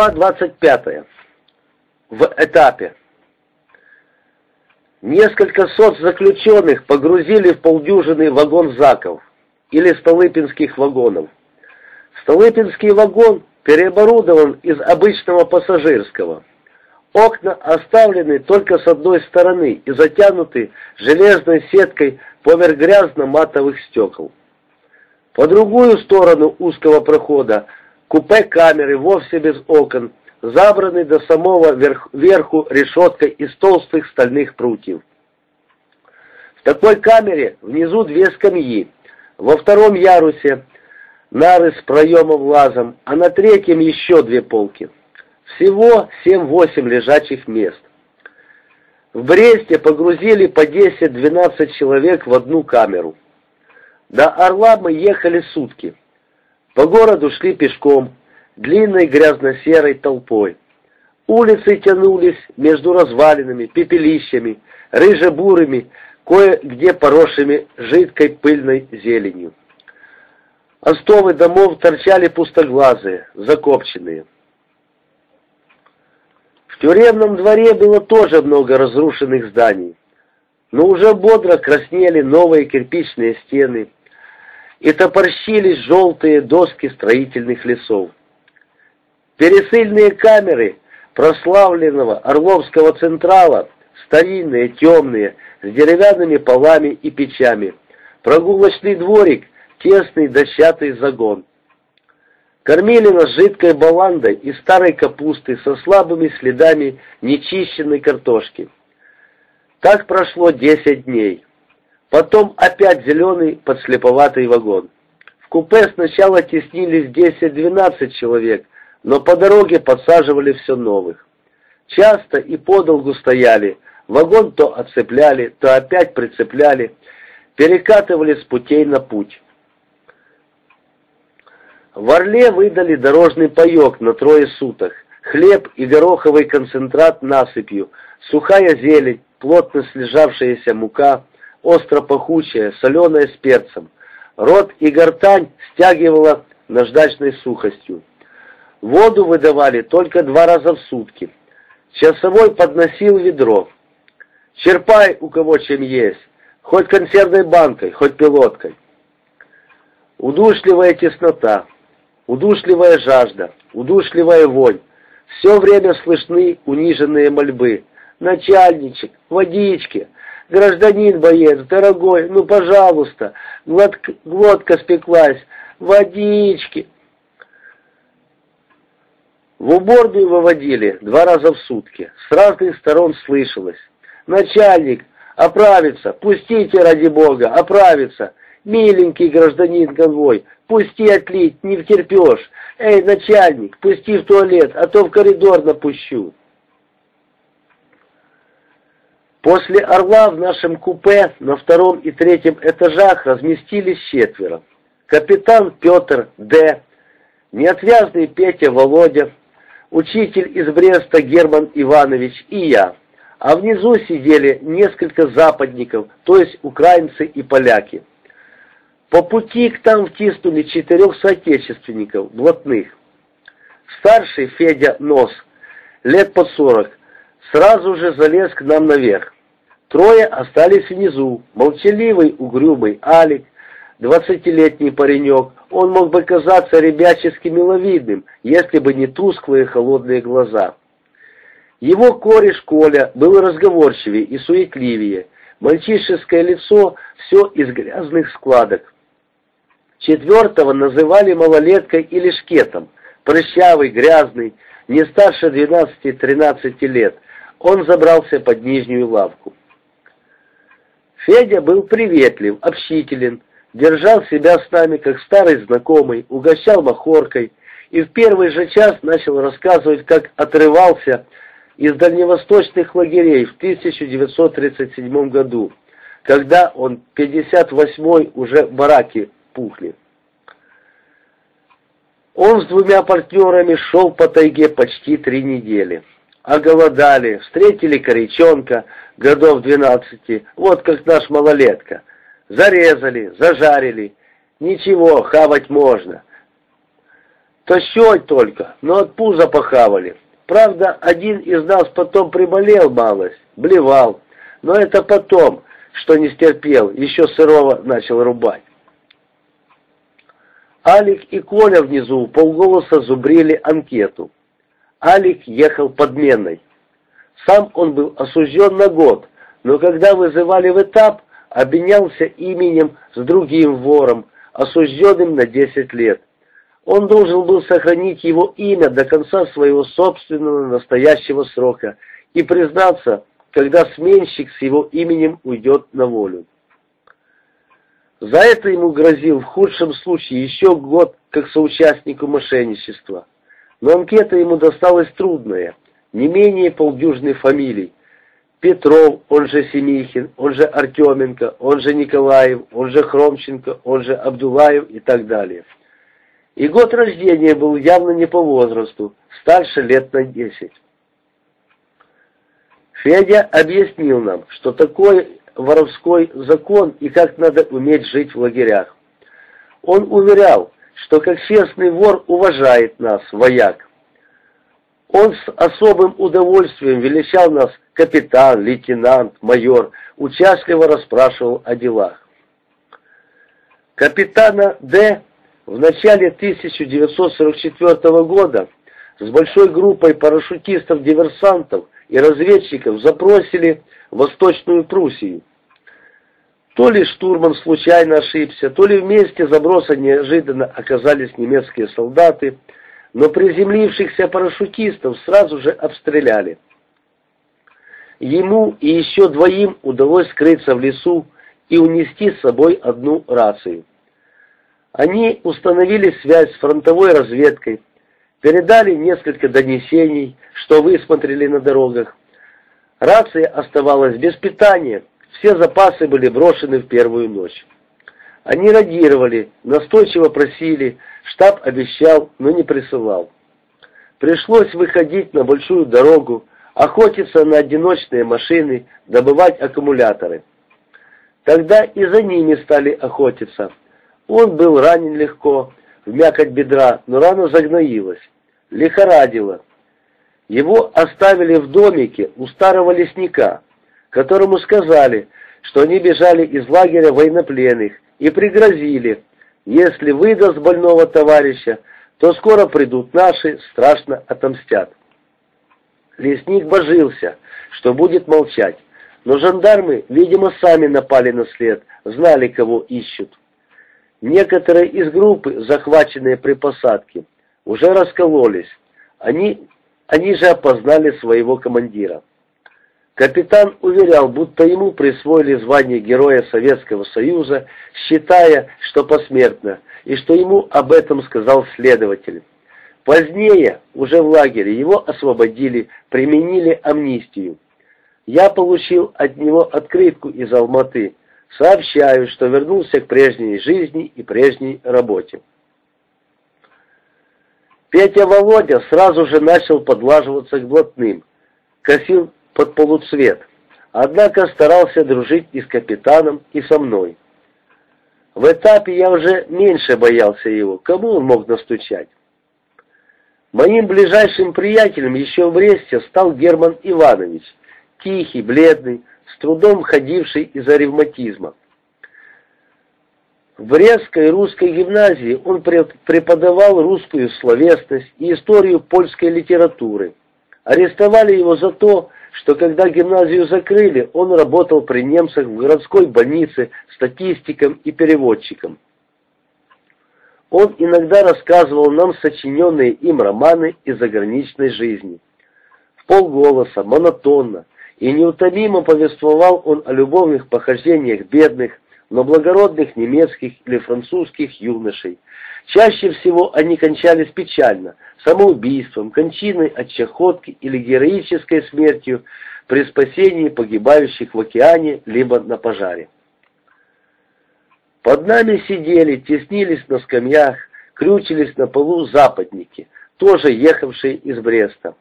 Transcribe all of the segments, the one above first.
Глава 25. В этапе. Несколько сот заключенных погрузили в полдюжины вагон-заков или столыпинских вагонов. Столыпинский вагон переоборудован из обычного пассажирского. Окна оставлены только с одной стороны и затянуты железной сеткой поверх грязно-матовых стекол. По другую сторону узкого прохода Купе камеры вовсе без окон, забраны до самого верх, верху решеткой из толстых стальных прутьев. В такой камере внизу две скамьи, во втором ярусе нары с проемом лазом, а на третьем еще две полки. Всего 7-8 лежачих мест. В Бресте погрузили по 10-12 человек в одну камеру. До Орла мы ехали сутки. По городу шли пешком, длинной грязно-серой толпой. Улицы тянулись между развалинами, пепелищами, рыже-бурыми, кое-где поросшими жидкой пыльной зеленью. Остовы домов торчали пустоглазые, закопченные. В тюремном дворе было тоже много разрушенных зданий, но уже бодро краснели новые кирпичные стены, и топорщились желтые доски строительных лесов. Пересыльные камеры прославленного Орловского Централа, старинные, темные, с деревянными полами и печами, прогулочный дворик, тесный дощатый загон. Кормили нас жидкой баландой из старой капусты со слабыми следами нечищенной картошки. Так прошло десять дней. Потом опять зеленый подслеповатый вагон. В купе сначала теснились 10-12 человек, но по дороге подсаживали все новых. Часто и подолгу стояли, вагон то отцепляли, то опять прицепляли, перекатывали с путей на путь. В Орле выдали дорожный паек на трое суток, хлеб и гороховый концентрат насыпью, сухая зелень, плотно слежавшаяся мука, остро-пахучая, соленая с перцем. Рот и гортань стягивала наждачной сухостью. Воду выдавали только два раза в сутки. Часовой подносил ведро. Черпай у кого чем есть, хоть консервной банкой, хоть пилоткой. Удушливая теснота, удушливая жажда, удушливая вонь. Все время слышны униженные мольбы. Начальничек, водички, Гражданин боец, дорогой, ну, пожалуйста, глотка, глотка спеклась, водички. В уборную выводили два раза в сутки. С разных сторон слышалось. Начальник, оправиться, пустите, ради бога, оправиться. Миленький гражданин конвой, пусти отлить, не втерпешь. Эй, начальник, пусти в туалет, а то в коридор напущу. После «Орла» в нашем купе на втором и третьем этажах разместились четверо. Капитан Петр Д., неотвязный Петя Володя, учитель из Бреста Герман Иванович и я. А внизу сидели несколько западников, то есть украинцы и поляки. По пути к там втиснули четырех соотечественников, блатных. Старший Федя Нос, лет под сорок, сразу же залез к нам наверх. Трое остались внизу. Молчаливый, угрюмый Алик, двадцатилетний паренек. Он мог бы казаться ребячески миловидным, если бы не тусклые холодные глаза. Его кореш Коля был разговорчивее и суетливее. Мальчишеское лицо все из грязных складок. Четвертого называли малолеткой или шкетом. Прыщавый, грязный, не старше 12-13 лет – он забрался под нижнюю лавку. Федя был приветлив, общителен, держал себя с нами как старый знакомый, угощал махоркой и в первый же час начал рассказывать, как отрывался из дальневосточных лагерей в 1937 году, когда он 58-й уже бараки пухли. Он с двумя партнерами шел по тайге почти три недели оголодали, встретили корячонка годов двенадцати, вот как наш малолетка. Зарезали, зажарили. Ничего, хавать можно. Тощой только, но от пуза похавали. Правда, один из нас потом приболел малость, блевал, но это потом, что не стерпел, еще сырого начал рубать. Алик и Коля внизу полголоса зубрили анкету. Алик ехал подменной. Сам он был осужден на год, но когда вызывали в этап, обменялся именем с другим вором, осужденным на 10 лет. Он должен был сохранить его имя до конца своего собственного настоящего срока и признаться, когда сменщик с его именем уйдет на волю. За это ему грозил в худшем случае еще год как соучастнику мошенничества. Но анкета ему досталась трудная, не менее полдюжины фамилий. Петров, он же Семихин, он же Артеменко, он же Николаев, он же Хромченко, он же Абдулаев и так далее. И год рождения был явно не по возрасту, старше лет на десять. Федя объяснил нам, что такое воровской закон и как надо уметь жить в лагерях. Он уверял, что как честный вор уважает нас, вояк. Он с особым удовольствием величал нас капитан, лейтенант, майор, участливо расспрашивал о делах. Капитана Д. в начале 1944 года с большой группой парашютистов-диверсантов и разведчиков запросили Восточную Пруссию. То ли штурман случайно ошибся, то ли вместе заброса неожиданно оказались немецкие солдаты, но приземлившихся парашютистов сразу же обстреляли. Ему и еще двоим удалось скрыться в лесу и унести с собой одну рацию. Они установили связь с фронтовой разведкой, передали несколько донесений, что высмотрели на дорогах. Рация оставалась без питания, все запасы были брошены в первую ночь. Они радировали, настойчиво просили, штаб обещал, но не присылал. Пришлось выходить на большую дорогу, охотиться на одиночные машины, добывать аккумуляторы. Тогда и за ними стали охотиться. Он был ранен легко, в мякоть бедра, но рана загноилась. Лихорадило. Его оставили в домике у старого лесника, которому сказали, что они бежали из лагеря военнопленных и пригрозили, если выдаст больного товарища, то скоро придут наши, страшно отомстят. Лесник божился, что будет молчать, но жандармы, видимо, сами напали на след, знали, кого ищут. Некоторые из группы, захваченные при посадке, уже раскололись. Они, они же опознали своего командира. Капитан уверял, будто ему присвоили звание Героя Советского Союза, считая, что посмертно, и что ему об этом сказал следователь. Позднее, уже в лагере, его освободили, применили амнистию. Я получил от него открытку из Алматы. Сообщаю, что вернулся к прежней жизни и прежней работе. Петя Володя сразу же начал подлаживаться к блатным. Косил под полуцвет, однако старался дружить и с капитаном, и со мной. В этапе я уже меньше боялся его, кому он мог настучать. Моим ближайшим приятелем еще в Бресте стал Герман Иванович, тихий, бледный, с трудом ходивший из-за ревматизма. В Брестской русской гимназии он преподавал русскую словесность и историю польской литературы. Арестовали его за то, что когда гимназию закрыли, он работал при немцах в городской больнице статистиком и переводчиком. Он иногда рассказывал нам сочиненные им романы из заграничной жизни. В полголоса, монотонно и неутомимо повествовал он о любовных похождениях бедных, но благородных немецких или французских юношей. Чаще всего они кончались печально, самоубийством, кончиной от чахотки или героической смертью при спасении погибающих в океане либо на пожаре. Под нами сидели, теснились на скамьях, крючились на полу западники, тоже ехавшие из Бреста.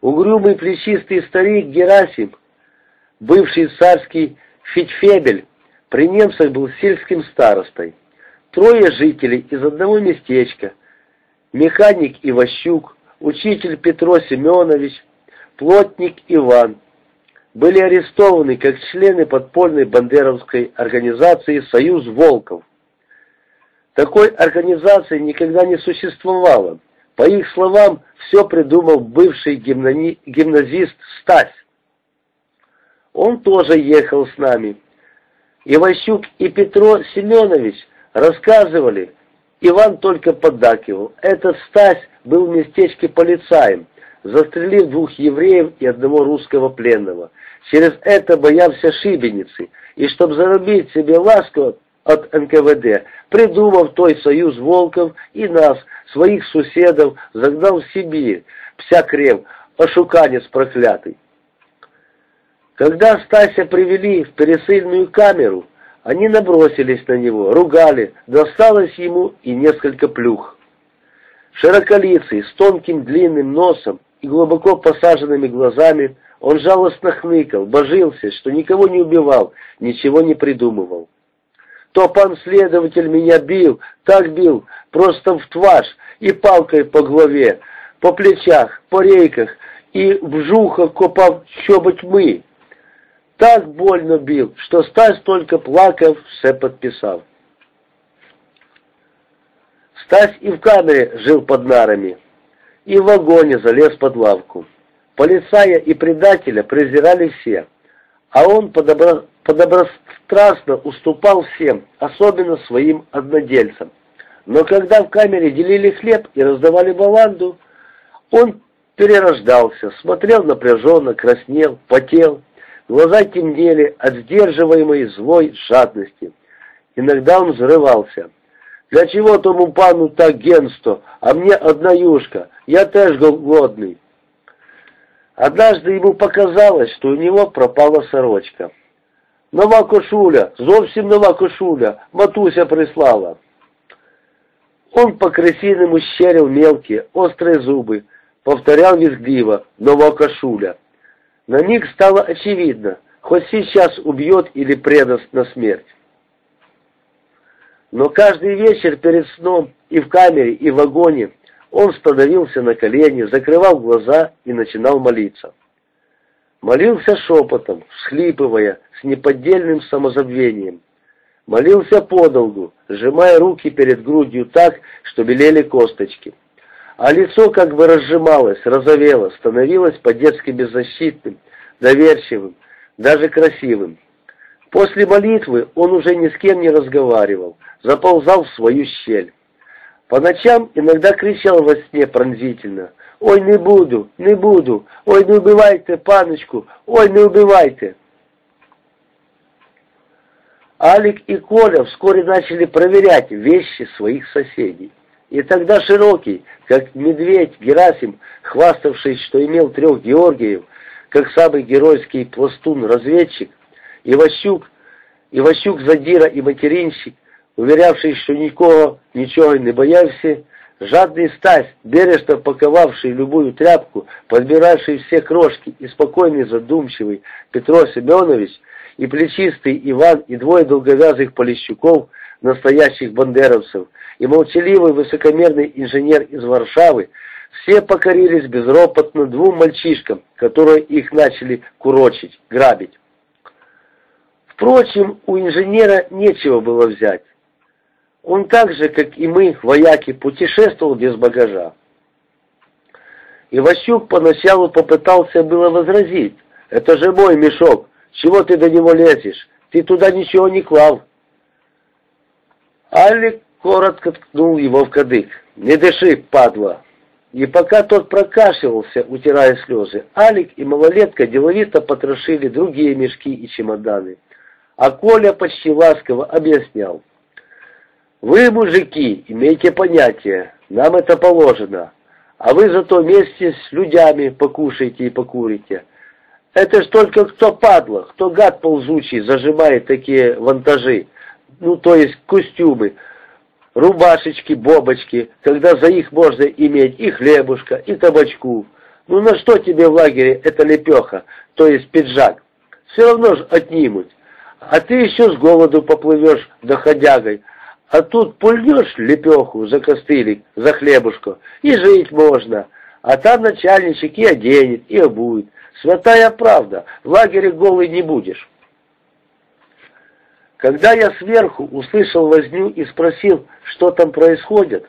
Угрюмый плечистый старик Герасим, бывший царский Фитьфебель, при немцах был сельским старостой. Трое жителей из одного местечка, механик Иващук, учитель Петро Семенович, плотник Иван были арестованы как члены подпольной бандеровской организации «Союз Волков». Такой организации никогда не существовало. По их словам, все придумал бывший гимнази... гимназист Стась. Он тоже ехал с нами. Иващук и Петро Семенович рассказывали, Иван только поддакивал. Этот Стась был в местечке полицаем, застрелив двух евреев и одного русского пленного. Через это боялся шибеницы, и чтобы зарубить себе ласку от НКВД, придумав той союз волков и нас, своих суседов, загнал в Сибирь, вся крем, ошуканец проклятый. Когда Стася привели в пересыльную камеру, они набросились на него, ругали, досталось ему и несколько плюх. Широколицый, с тонким длинным носом и глубоко посаженными глазами, он жалостно хныкал, божился, что никого не убивал, ничего не придумывал. То пан следователь меня бил, так бил, просто в тваш и палкой по голове, по плечах, по рейках и в жухо копав щоба тьмы. Так больно бил, что Стась только плакав, все подписал. Стась и в камере жил под нарами, и в вагоне залез под лавку. Полицая и предателя презирали все, а он подобро... подобрострастно уступал всем, особенно своим однодельцам. Но когда в камере делили хлеб и раздавали баланду, он перерождался, смотрел напряженно, краснел, потел, глаза темнели от сдерживаемой злой жадности. Иногда он взрывался. «Для чего тому пану так генсто, а мне одна юшка? Я теж голодный». Однажды ему показалось, что у него пропала сорочка. «Нова кошуля, зовсім нова кошуля, матуся прислала». Он по-крысиному щерил мелкие, острые зубы, повторял визгливо «нова кошуля». На миг стало очевидно, хоть сейчас убьет или предаст на смерть. Но каждый вечер перед сном и в камере, и в вагоне он становился на колени, закрывал глаза и начинал молиться. Молился шепотом, всхлипывая, с неподдельным самозабвением. Молился подолгу, сжимая руки перед грудью так, что белели косточки. А лицо как бы разжималось, розовело, становилось по-детски беззащитным, доверчивым, даже красивым. После молитвы он уже ни с кем не разговаривал, заползал в свою щель. По ночам иногда кричал во сне пронзительно. «Ой, не буду, не буду! Ой, не убивайте паночку! Ой, не убивайте!» Алик и Коля вскоре начали проверять вещи своих соседей. И тогда Широкий, как медведь Герасим, хваставшись, что имел трех Георгиев, как самый геройский пластун-разведчик, Иващук, Иващук Задира и материнщик, уверявший, что никого ничего не боявся, жадный Стась, бережно паковавший любую тряпку, подбиравший все крошки и спокойный задумчивый Петро Семенович, и плечистый Иван, и двое долговязых полищуков, настоящих бандеровцев, и молчаливый высокомерный инженер из Варшавы, все покорились безропотно двум мальчишкам, которые их начали курочить, грабить. Впрочем, у инженера нечего было взять. Он так же, как и мы, вояки, путешествовал без багажа. Иващук поначалу попытался было возразить. «Это же мой мешок, чего ты до него лезешь? Ты туда ничего не клал». Алик коротко ткнул его в кадык. «Не дыши, падла!» И пока тот прокашивался, утирая слезы, Алик и малолетка деловито потрошили другие мешки и чемоданы. А Коля почти ласково объяснял. Вы, мужики, имейте понятие, нам это положено, а вы зато вместе с людьми покушайте и покурите. Это ж только кто падла, кто гад ползучий зажимает такие вантажи, ну то есть костюмы, рубашечки, бобочки, когда за их можно иметь и хлебушка, и табачку. Ну на что тебе в лагере эта лепеха, то есть пиджак? Все равно ж отнимут. А ты еще с голоду поплывешь доходягой, А тут пульнешь лепеху за костылик, за хлебушку, и жить можно. А там начальничек и оденет, и обует. Святая правда, в лагере голый не будешь. Когда я сверху услышал возню и спросил, что там происходит,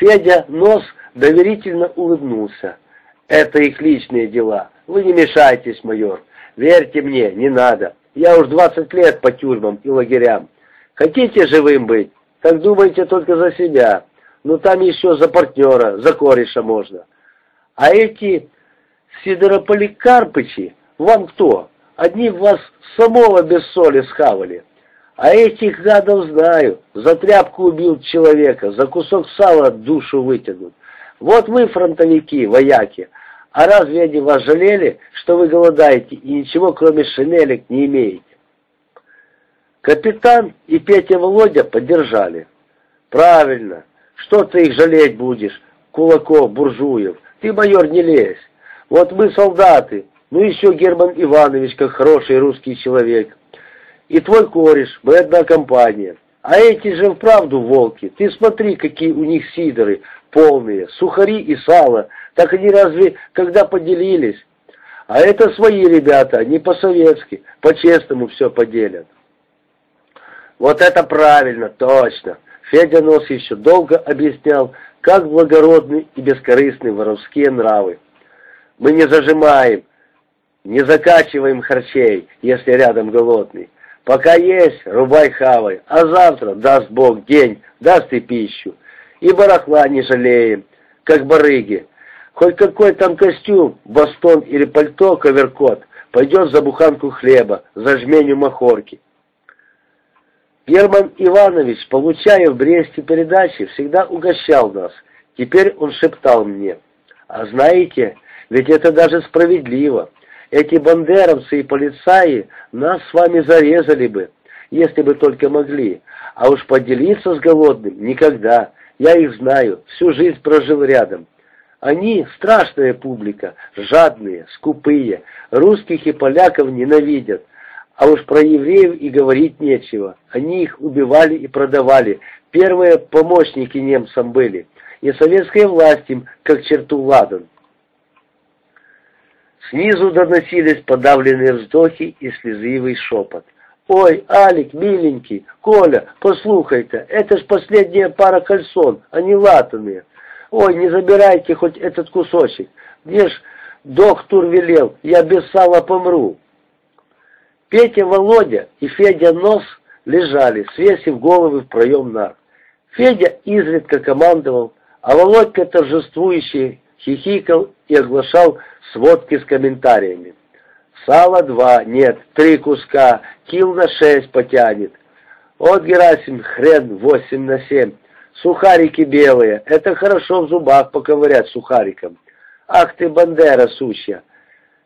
Федя нос доверительно улыбнулся. «Это их личные дела. Вы не мешайтесь, майор. Верьте мне, не надо. Я уж двадцать лет по тюрьмам и лагерям. Хотите живым быть? Так думайте только за себя. Но там еще за партнера, за кореша можно. А эти Сидорополикарпычи, вам кто? Одни вас самого без соли схавали. А этих гадов знаю. За тряпку убил человека, за кусок сала душу вытянут. Вот вы, фронтовики, вояки, а разве они вас жалели, что вы голодаете и ничего кроме шинелек не имеете? Капитан и Петя Володя поддержали. Правильно. Что ты их жалеть будешь, кулаков, буржуев? Ты, майор, не лезь. Вот мы солдаты, ну еще Герман Иванович, как хороший русский человек. И твой кореш, мы одна компания. А эти же вправду волки. Ты смотри, какие у них сидоры полные, сухари и сало. Так они разве когда поделились? А это свои ребята, они по-советски, по-честному все поделят. Вот это правильно, точно. Федя Нос еще долго объяснял, как благородны и бескорыстны воровские нравы. Мы не зажимаем, не закачиваем харчей, если рядом голодный. Пока есть, рубай хавай, а завтра, даст Бог день, даст и пищу. И барахла не жалеем, как барыги. Хоть какой там костюм, бастон или пальто, коверкот, пойдет за буханку хлеба, за жменю махорки. Герман Иванович, получая в Бресте передачи, всегда угощал нас. Теперь он шептал мне, а знаете, ведь это даже справедливо. Эти бандеровцы и полицаи нас с вами зарезали бы, если бы только могли. А уж поделиться с голодным никогда. Я их знаю, всю жизнь прожил рядом. Они страшная публика, жадные, скупые, русских и поляков ненавидят. А уж про евреев и говорить нечего. Они их убивали и продавали. Первые помощники немцам были. И советская власть им как черту ладан. Снизу доносились подавленные вздохи и слезливый шепот. «Ой, Алик, миленький, Коля, послухайте, это ж последняя пара кальсон, они латанные. Ой, не забирайте хоть этот кусочек, мне ж доктор велел, я без сала помру». Петя Володя и Федя Нос лежали, свесив головы в проем нар. Федя изредка командовал, а Володька торжествующий хихикал и оглашал сводки с комментариями. Сало два, нет, три куска, кил на шесть потянет. Вот, Герасим, хрен восемь на семь. Сухарики белые, это хорошо в зубах поковырять сухариком. Ах ты, Бандера суща!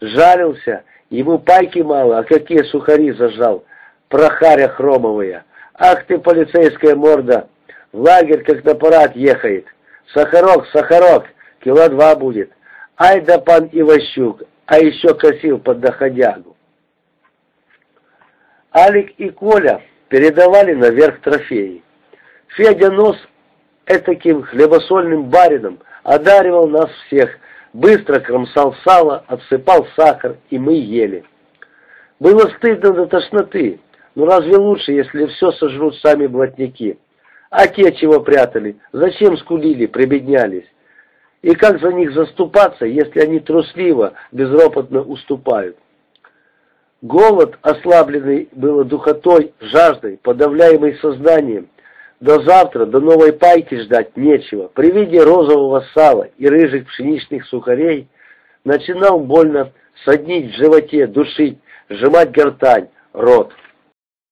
Жалился, ему пайки мало, а какие сухари зажал. Прохаря хромовая. Ах ты, полицейская морда! В лагерь как на парад ехает. Сахарок, сахарок, кило два будет. Ай да пан Иващук, а еще косил под доходягу. Алик и Коля передавали наверх трофеи. Федя Нос этаким хлебосольным барином одаривал нас всех, быстро кромсал сало, отсыпал сахар, и мы ели. Было стыдно до тошноты, но разве лучше, если все сожрут сами блатники? А те, чего прятали, зачем скулили, прибеднялись? И как за них заступаться, если они трусливо, безропотно уступают? Голод, ослабленный было духотой, жаждой, подавляемый сознанием, до завтра, до новой пайки ждать нечего. При виде розового сала и рыжих пшеничных сухарей начинал больно соднить в животе, душить, сжимать гортань, рот.